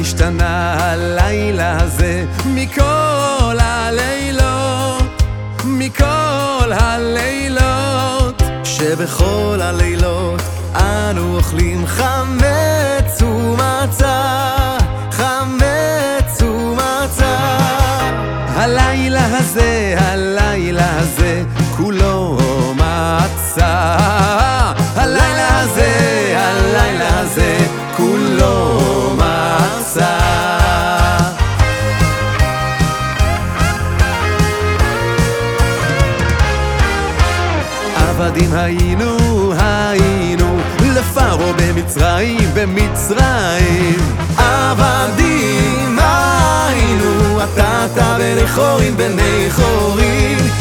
נשתנה הלילה הזה מכל הלילות, מכל הלילות שבכל הלילות אנו אוכלים חמץ ומצה, חמץ ומצה. הלילה הזה, הלילה הזה, כולו מצה. עבדים היינו, היינו, לפרעה במצרים, במצרים. עבדים היינו, אתה אתה בני חורין בני חורין.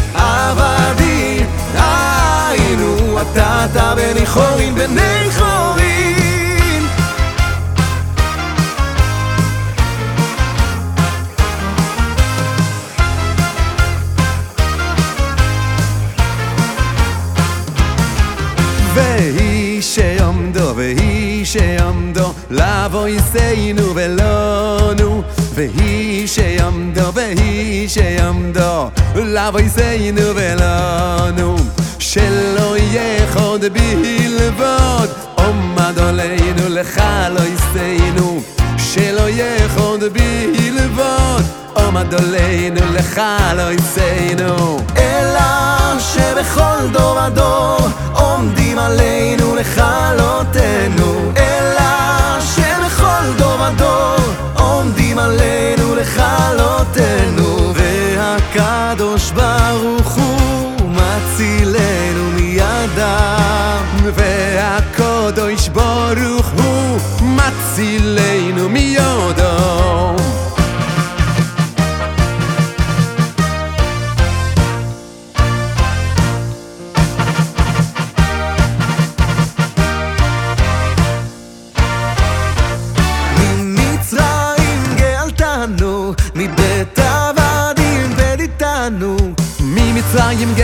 שיעמדו, לבוא יסיינו ולונו. והיא שיעמדו, והיא שיעמדו, לבוא יסיינו ולונו. שלא יחוד בלבוד, עומד עלינו לך לא יסיינו. שלא יחוד בלבוד, עומד עלינו לך לא יסיינו. אלא שבכל דור ודור עומדים עלינו לכלותנו שבכל דור ודור עומדים עלינו לכלותנו והקדוש ברוך הוא מצילנו מידם והקודש ברוך הוא מצילנו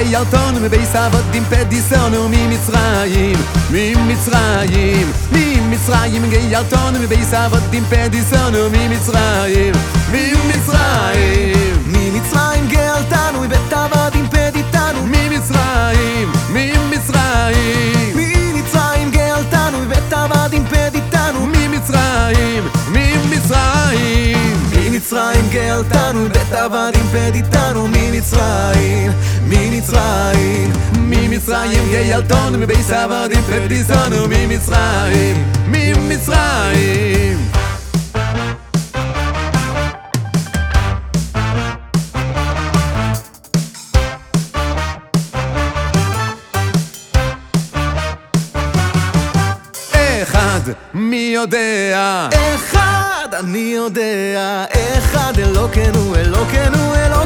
ממצרים גיילתנו מבייס עבדים פדיסונו ממצרים ממצרים. ממצרים גיילתנו מבייס עבדים פדיסונו ממצרים. ממצרים ממצרים גאלתנו מבית עבדים פדיתנו. ממצרים ממצרים. ממצרים גאלתנו מבית עבדים פדיתנו. ממצרים ממצרים. ממצרים גאלתנו מבית עבדים פדיתנו ממצרים ממצרים ממצרים גיילתנו מבייס עבדים פדיסונו ממצרים ממצרים. אחד מי יודע? אחד אני יודע. אחד אלוקינו אלוקינו אלוקינו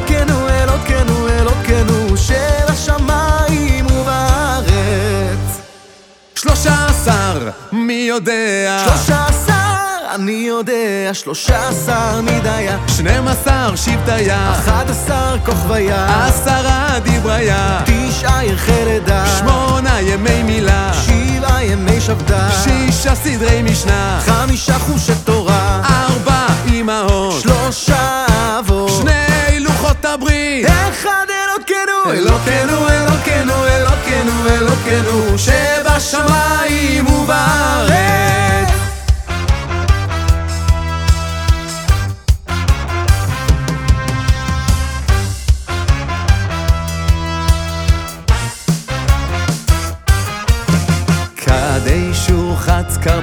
יודע. שלושה עשר אני יודע שלושה עשר מדיה. שנים עשר שבטיה אחד עשר כוכביה עשרה דבריה תשעה ירחי לידה שמונה ימי מילה. שבעה ימי שבתא שישה סדרי משנה. חמישה חושי תורה ארבע אמהות שלושה אבות. שני לוחות הברית. אחד אלוקינו אלוקינו אלוקינו אלוקינו אלוקינו. שבשמיים ובארץ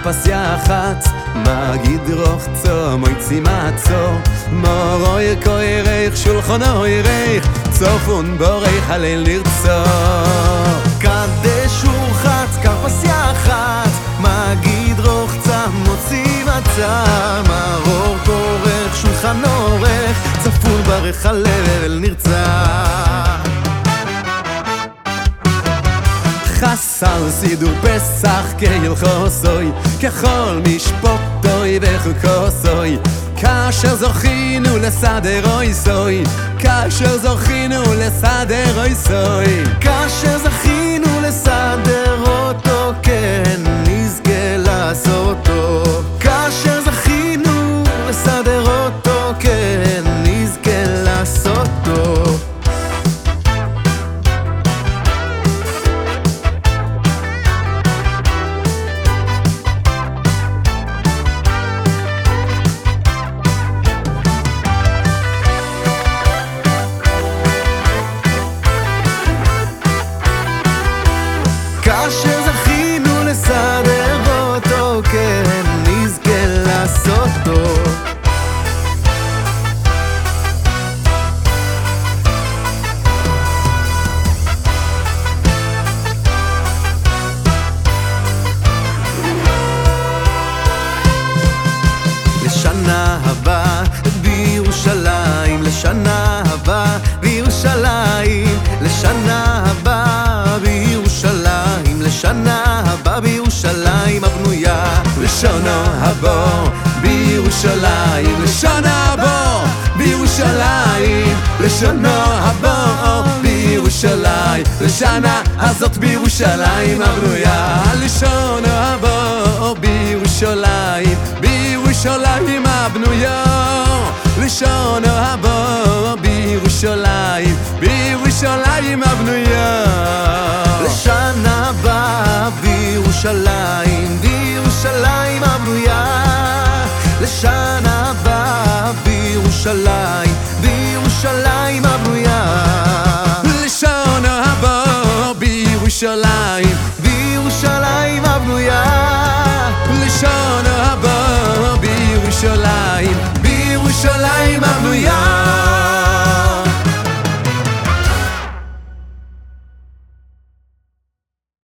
כרפסיה אחת מגיד רוחצו מויצי מצו מורו ירקו ירח שולחונו ירח צופון בורך הליל לרצו קדש ורחץ כרפסיה אחת מגיד רוחצה מוציא מצה מרור כורך שולחן אורך צפון ברך הלל sal si du pesach ke il khosoy ke chol mishpot toy ve khosoy כאשר זוכינו לסדר אוי סוי כאשר זוכינו לסדר אוי סוי כאשר זכינו לשונו הבור בירושלים לשונו הבור בירושלים לשונו הבור בירושלים לשנה הזאת בירושלים הבנויה. לשונו הבור בירושלים בירושלים הבנויה. לשונו הבור בירושלים בירושלים הבנויה. לשנה הבאה בירושלים